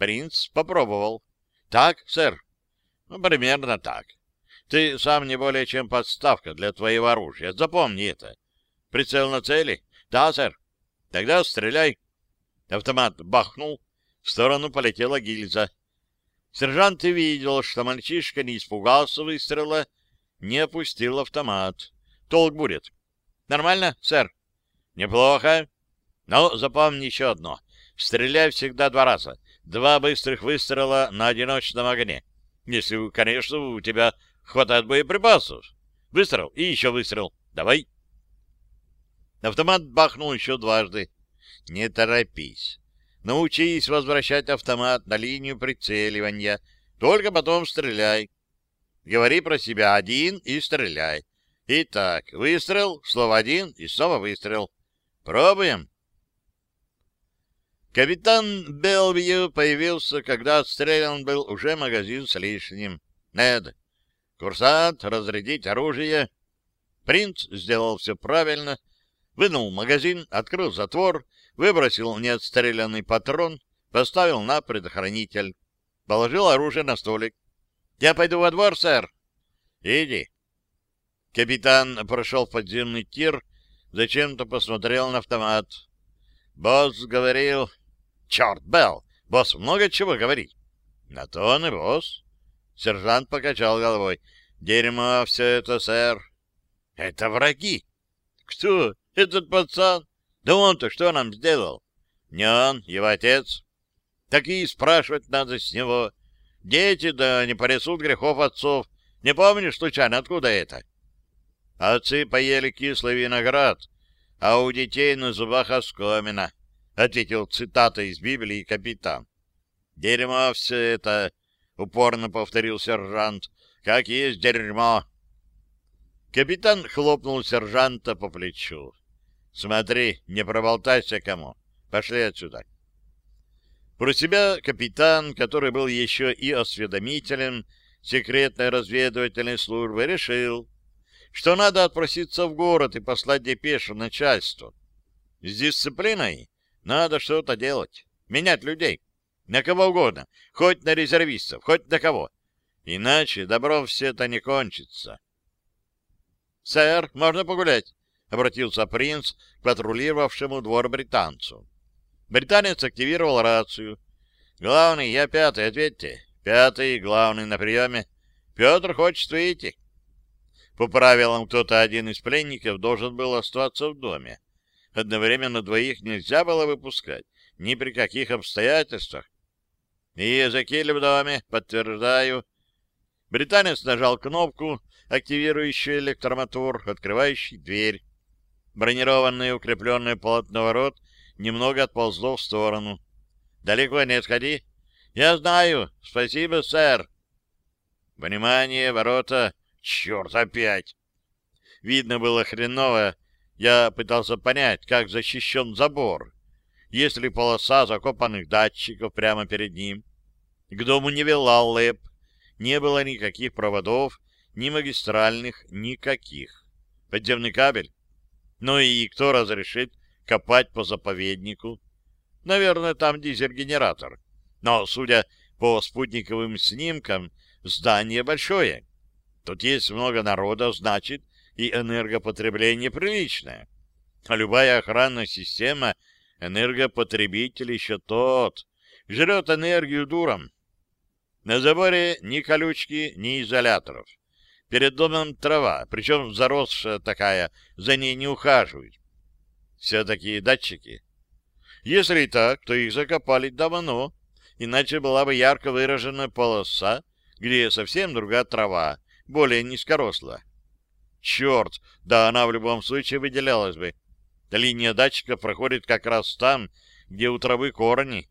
A: Принц попробовал. Так, сэр? Ну, примерно так. Ты сам не более чем подставка для твоего оружия. Запомни это. Прицел на цели? Да, сэр. Тогда стреляй. Автомат бахнул, в сторону полетела гильза. Сержант видел, что мальчишка не испугался выстрела, не опустил автомат. Толк будет. Нормально, сэр? Неплохо. Но запомни еще одно. Стреляй всегда два раза. Два быстрых выстрела на одиночном огне. Если, конечно, у тебя хватает боеприпасов. Выстрел и еще выстрел. Давай. Автомат бахнул еще дважды. Не торопись. Научись возвращать автомат на линию прицеливания. Только потом стреляй. Говори про себя один и стреляй. Итак, выстрел, слово один и снова выстрел. Пробуем. Капитан Белвью появился, когда отстрелян был уже магазин с лишним. Нед, курсант, разрядить оружие. Принц сделал все правильно, вынул магазин, открыл затвор выбросил неотстрелянный патрон, поставил на предохранитель, положил оружие на столик. — Я пойду во двор, сэр. — Иди. Капитан прошел в подземный тир, зачем-то посмотрел на автомат. Босс говорил... Черт, Белл, босс много чего говорит. На то он и босс. Сержант покачал головой. Дерьмо все это, сэр. Это враги. Кто? Этот пацан? Да он-то что нам сделал? Не он, его отец. Так и спрашивать надо с него. Дети, да не порисут грехов отцов. Не помнишь, случайно, откуда это? Отцы поели кислый виноград, а у детей на зубах оскомина, — ответил цитата из Библии капитан. Дерьмо все это, — упорно повторил сержант, — как есть дерьмо. Капитан хлопнул сержанта по плечу. — Смотри, не проболтайся кому. Пошли отсюда. Про себя капитан, который был еще и осведомителем секретной разведывательной службы, решил, что надо отпроситься в город и послать депешу начальству. С дисциплиной надо что-то делать, менять людей, на кого угодно, хоть на резервистов, хоть на кого. Иначе добро все это не кончится. — Сэр, можно погулять? — обратился принц к патрулировавшему двор британцу. Британец активировал рацию. «Главный, я пятый, ответьте. Пятый, главный на приеме. Петр хочет выйти». По правилам, кто-то один из пленников должен был оставаться в доме. Одновременно двоих нельзя было выпускать, ни при каких обстоятельствах. И Езекиль в доме, подтверждаю. Британец нажал кнопку, активирующую электромотор, открывающий дверь. Бронированное укрепленное полотно ворот немного отползло в сторону. «Далеко не отходи». «Я знаю. Спасибо, сэр». «Внимание, ворота!» «Черт, опять!» Видно было хреново. Я пытался понять, как защищен забор. Есть ли полоса закопанных датчиков прямо перед ним? К дому не вела лэп. Не было никаких проводов, ни магистральных, никаких. Подземный кабель? Ну и кто разрешит копать по заповеднику. Наверное, там дизель-генератор. Но, судя по спутниковым снимкам, здание большое. Тут есть много народа, значит, и энергопотребление приличное. А любая охранная система энергопотребитель еще тот. Жрет энергию дуром. На заборе ни колючки, ни изоляторов. Перед домом трава, причем заросшая такая, за ней не ухаживают все такие датчики. Если и так, то их закопали давно, иначе была бы ярко выраженная полоса, где совсем другая трава, более низкоросла. Черт, да она в любом случае выделялась бы. Линия датчика проходит как раз там, где у травы корни.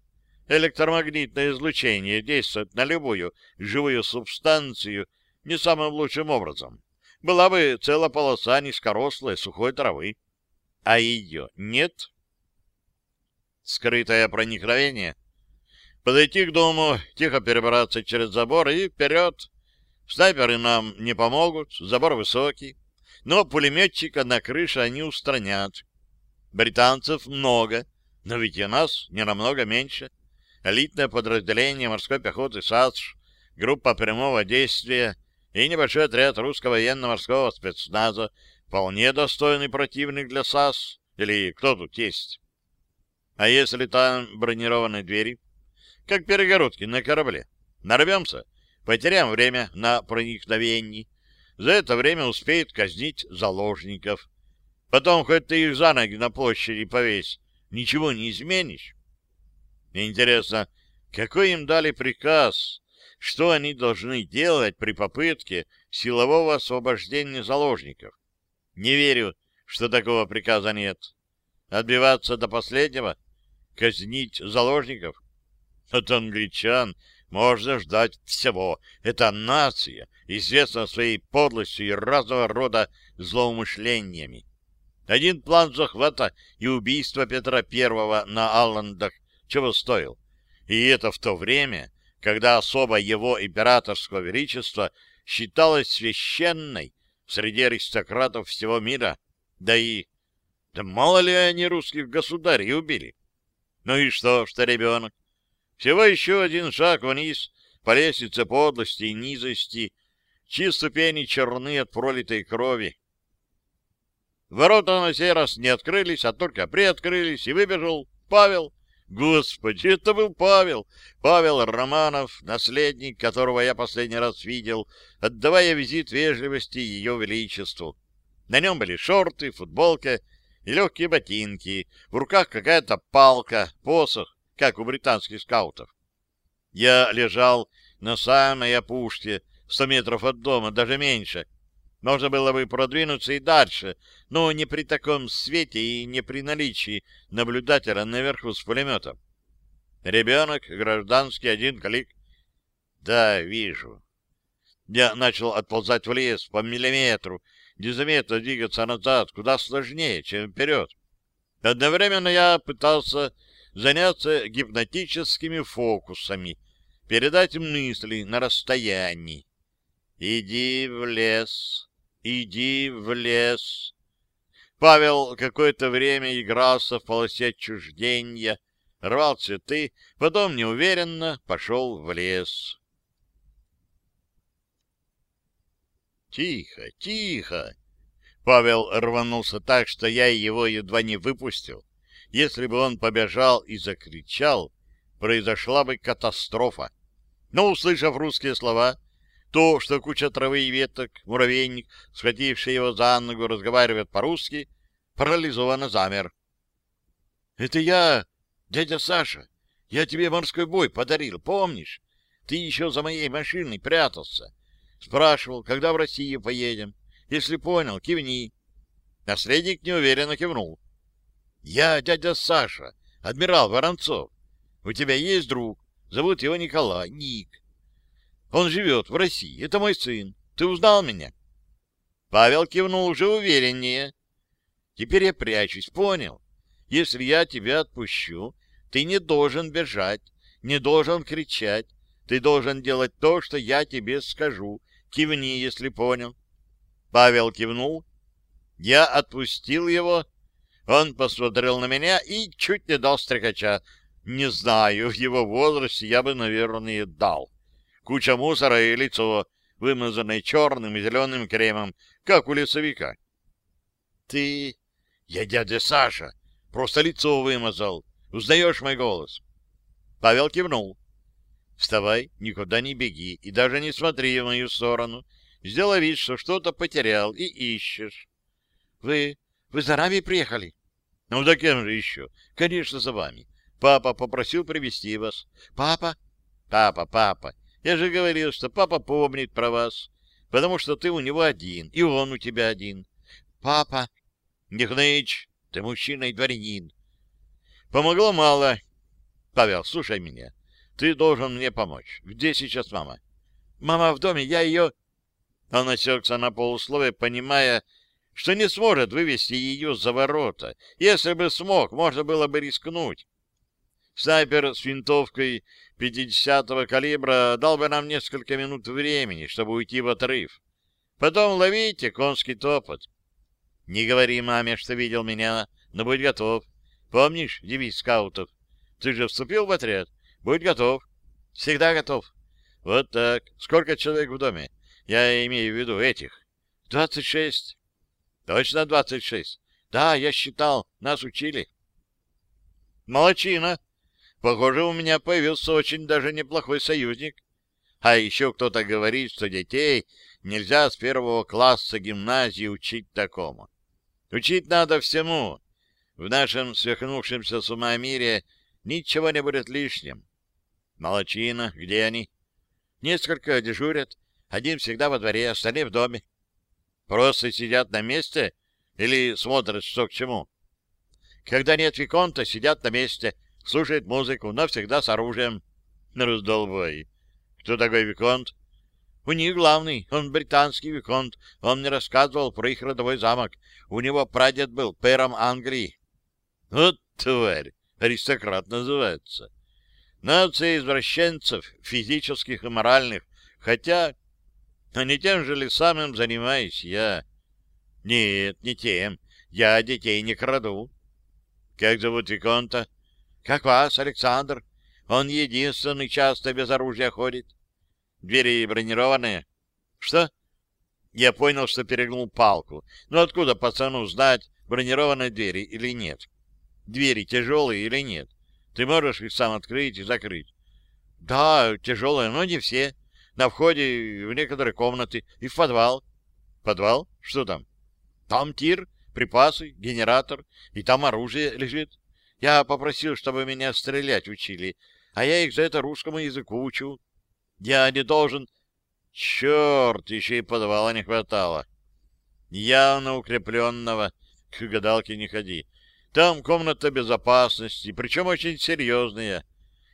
A: Электромагнитное излучение действует на любую живую субстанцию не самым лучшим образом. Была бы целая полоса низкорослой сухой травы а ее нет? Скрытое проникновение. Подойти к дому, тихо перебраться через забор и вперед. Снайперы нам не помогут, забор высокий, но пулеметчика на крыше они устранят. Британцев много, но ведь и нас не намного меньше. Элитное подразделение морской пехоты САСШ, группа прямого действия и небольшой отряд русского военно-морского спецназа вполне достойный противник для САС, или кто тут есть. А если там бронированные двери? Как перегородки на корабле. Нарвемся, потеряем время на проникновении. За это время успеют казнить заложников. Потом хоть ты их за ноги на площади повесь, ничего не изменишь. Интересно, какой им дали приказ, что они должны делать при попытке силового освобождения заложников? Не верю, что такого приказа нет. Отбиваться до последнего? Казнить заложников? От англичан можно ждать всего. Это нация, известна своей подлостью и разного рода злоумышлениями. Один план захвата и убийства Петра I на Алландах чего стоил? И это в то время, когда особо его императорского величества считалась священной среди аристократов всего мира. Да и... Да мало ли они русских государей убили. Ну и что, что ребенок? Всего еще один шаг вниз по лестнице подлости и низости, чьи ступени черны от пролитой крови. Ворота на сей раз не открылись, а только приоткрылись, и выбежал Павел. Господи, это был Павел! Павел Романов, наследник, которого я последний раз видел, отдавая визит вежливости Ее Величеству. На нем были шорты, футболка и легкие ботинки, в руках какая-то палка, посох, как у британских скаутов. Я лежал на самой опушке, сто метров от дома, даже меньше. Можно было бы продвинуться и дальше, но не при таком свете и не при наличии наблюдателя наверху с пулеметом. Ребенок, гражданский, один клик. Да, вижу. Я начал отползать в лес по миллиметру, незаметно двигаться назад, куда сложнее, чем вперед. Одновременно я пытался заняться гипнотическими фокусами, передать мысли на расстоянии. «Иди в лес, иди в лес». Павел какое-то время игрался в полосе отчуждения, рвал цветы, потом неуверенно пошел в лес. «Тихо, тихо!» Павел рванулся так, что я его едва не выпустил. Если бы он побежал и закричал, произошла бы катастрофа. Но, услышав русские слова, то, что куча травы и веток, муравейник, схвативший его за ногу, разговаривает по-русски, парализованно замер. — Это я, дядя Саша. Я тебе морской бой подарил, помнишь? Ты еще за моей машиной прятался. Спрашивал, когда в Россию поедем. Если понял, кивни. Наследник неуверенно кивнул. — Я дядя Саша, адмирал Воронцов. У тебя есть друг? Зовут его Николай, Ник. Он живет в России. Это мой сын. Ты узнал меня? Павел кивнул уже увереннее. Теперь я прячусь, понял? Если я тебя отпущу, ты не должен бежать, не должен кричать. Ты должен делать то, что я тебе скажу. Кивни, если понял. Павел кивнул. Я отпустил его. Он посмотрел на меня и чуть не дал стрекача. Не знаю, в его возрасте я бы, наверное, дал. Куча мусора и лицо, вымазанное черным и зеленым кремом, как у лесовика. — Ты... Я дядя Саша. Просто лицо вымазал. Узнаешь мой голос? Павел кивнул. — Вставай, никуда не беги и даже не смотри в мою сторону. Сделай вид, что что-то потерял и ищешь. — Вы... вы за нами приехали? — Ну, да кем же еще? Конечно, за вами. Папа попросил привести вас. Папа? Папа, папа. Я же говорил, что папа помнит про вас, потому что ты у него один, и он у тебя один. Папа. Не ты мужчина и дворянин. Помогло мало. Павел, слушай меня. Ты должен мне помочь. Где сейчас мама? Мама в доме, я ее... Он осекся на полусловие, понимая, что не сможет вывести ее за ворота. Если бы смог, можно было бы рискнуть. Снайпер с винтовкой 50-го калибра дал бы нам несколько минут времени, чтобы уйти в отрыв. Потом ловите конский топот. Не говори маме, что видел меня, но будь готов. Помнишь девиз скаутов? Ты же вступил в отряд? Будь готов. Всегда готов. Вот так. Сколько человек в доме? Я имею в виду этих. Двадцать шесть. Точно двадцать шесть. Да, я считал. Нас учили. Молодчина. Похоже, у меня появился очень даже неплохой союзник. А еще кто-то говорит, что детей нельзя с первого класса гимназии учить такому. Учить надо всему. В нашем свихнувшемся с ума мире ничего не будет лишним. Молодчина, где они? Несколько дежурят. Один всегда во дворе, остальные в доме. Просто сидят на месте или смотрят что к чему? Когда нет Виконта, сидят на месте — слушает музыку, но всегда с оружием. Раздолбай. Кто такой Виконт? У них главный, он британский Виконт. Он мне рассказывал про их родовой замок. У него прадед был пэром Англии. Вот тварь, аристократ называется. Нация извращенцев, физических и моральных. Хотя, а не тем же ли самым занимаюсь я? Нет, не тем. Я детей не краду. Как зовут Виконта? Как вас, Александр? Он единственный часто без оружия ходит. Двери бронированные. Что? Я понял, что перегнул палку. Но откуда пацану знать, бронированной двери или нет? Двери тяжелые или нет? Ты можешь их сам открыть и закрыть? Да, тяжелые, но не все. На входе в некоторые комнаты и в подвал. Подвал? Что там? Там тир, припасы, генератор, и там оружие лежит. Я попросил, чтобы меня стрелять учили, а я их за это русскому языку учу. Я не должен... Черт, еще и подвала не хватало. Явно укрепленного. К гадалке не ходи. Там комната безопасности, причем очень серьезная.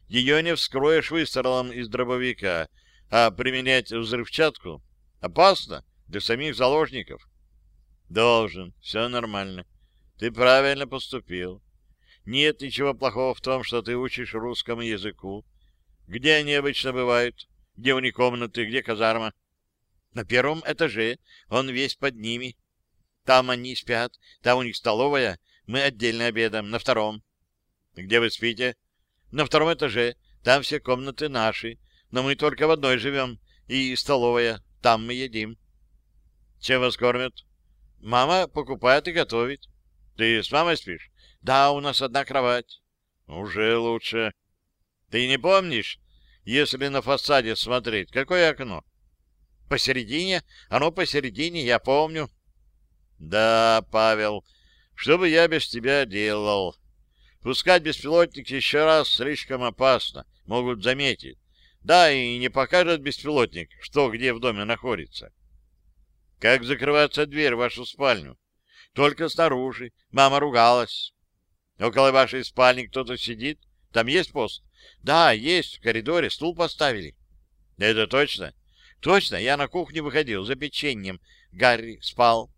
A: Ее не вскроешь выстрелом из дробовика, а применять взрывчатку опасно для самих заложников. Должен, все нормально. Ты правильно поступил. Нет ничего плохого в том, что ты учишь русскому языку. Где они обычно бывают? Где у них комнаты, где казарма? На первом этаже, он весь под ними. Там они спят, там у них столовая, мы отдельно обедаем, на втором. Где вы спите? На втором этаже, там все комнаты наши, но мы только в одной живем, и столовая, там мы едим. Чем вас кормят? Мама покупает и готовит. Ты с мамой спишь? Да, у нас одна кровать. Уже лучше. Ты не помнишь, если на фасаде смотреть, какое окно? Посередине? Оно посередине, я помню. Да, Павел, что бы я без тебя делал? Пускать беспилотник еще раз слишком опасно, могут заметить. Да, и не покажет беспилотник, что где в доме находится. Как закрывается дверь в вашу спальню? Только снаружи. Мама ругалась. Около вашей спальни кто-то сидит? Там есть пост? Да, есть, в коридоре, стул поставили. Это точно? Точно, я на кухню выходил за печеньем. Гарри спал.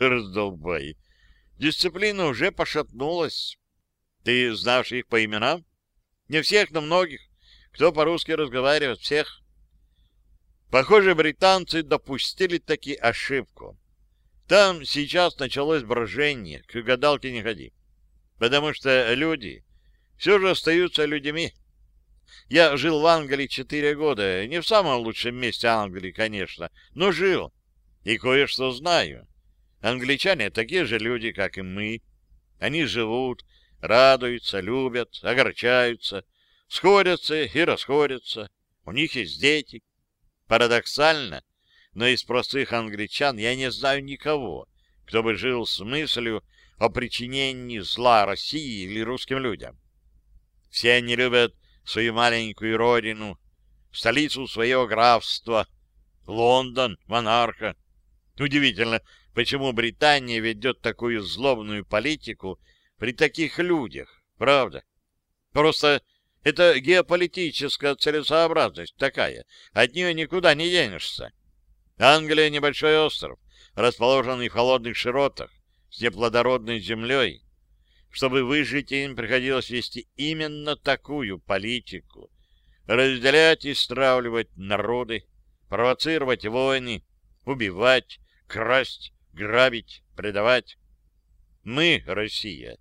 A: Раздолбай. Дисциплина уже пошатнулась. Ты знаешь их по именам? Не всех, но многих. Кто по-русски разговаривает, всех. Похоже, британцы допустили таки ошибку. Там сейчас началось брожение, к гадалке не ходи. Потому что люди все же остаются людьми. Я жил в Англии четыре года, не в самом лучшем месте Англии, конечно, но жил, и кое-что знаю. Англичане такие же люди, как и мы. Они живут, радуются, любят, огорчаются, сходятся и расходятся. У них есть дети. Парадоксально, но из простых англичан я не знаю никого, кто бы жил с мыслью о причинении зла России или русским людям. Все они любят свою маленькую родину, столицу своего графства, Лондон, монарха. Удивительно, почему Британия ведет такую злобную политику при таких людях, правда? Просто это геополитическая целесообразность такая. От нее никуда не денешься. Англия — небольшой остров, расположенный в холодных широтах, с неплодородной землей. Чтобы выжить, им приходилось вести именно такую политику. Разделять и стравливать народы, провоцировать войны, убивать, красть, грабить, предавать. Мы, Россия,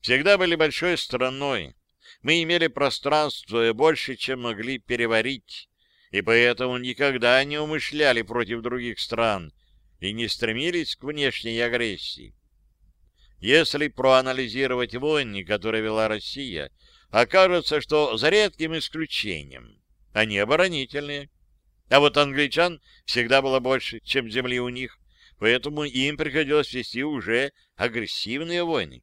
A: всегда были большой страной, мы имели пространство больше, чем могли переварить, и поэтому никогда не умышляли против других стран и не стремились к внешней агрессии. Если проанализировать войны, которые вела Россия, окажется, что за редким исключением они оборонительные. А вот англичан всегда было больше, чем земли у них, поэтому им приходилось вести уже агрессивные войны.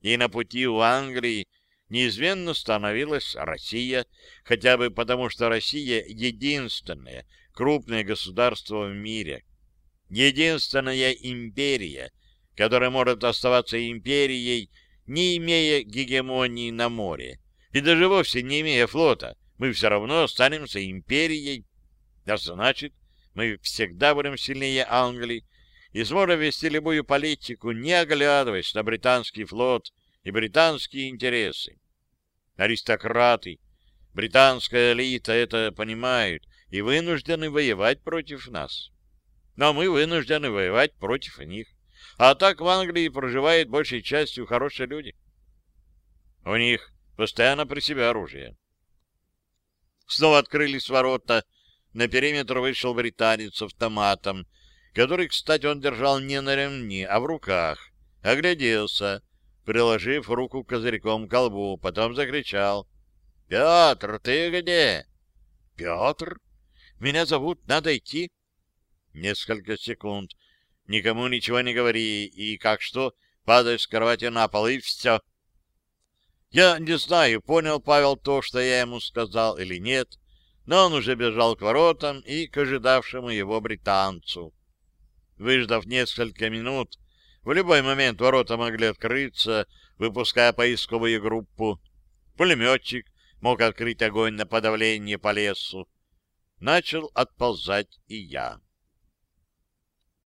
A: И на пути у Англии неизменно становилась Россия, хотя бы потому, что Россия — единственное крупное государство в мире, единственная империя, которая может оставаться империей, не имея гегемонии на море, и даже вовсе не имея флота, мы все равно останемся империей, а значит, мы всегда будем сильнее Англии. И сможем вести любую политику, не оглядываясь на британский флот и британские интересы аристократы, британская элита это понимают и вынуждены воевать против нас. Но мы вынуждены воевать против них. А так в Англии проживает большей частью хорошие люди. У них постоянно при себе оружие. Снова открылись ворота. На периметр вышел британец с автоматом. который, кстати, он держал не на ремни, а в руках, огляделся, приложив руку козырьком к колбу, потом закричал. — Петр, ты где? — Петр? Меня зовут, надо идти. Несколько секунд. Никому ничего не говори, и как что, падай с кровати на пол, и все. Я не знаю, понял Павел то, что я ему сказал или нет, но он уже бежал к воротам и к ожидавшему его британцу. Выждав несколько минут, в любой момент ворота могли открыться, выпуская поисковую группу. Пулеметчик мог открыть огонь на подавление по лесу. Начал отползать и я.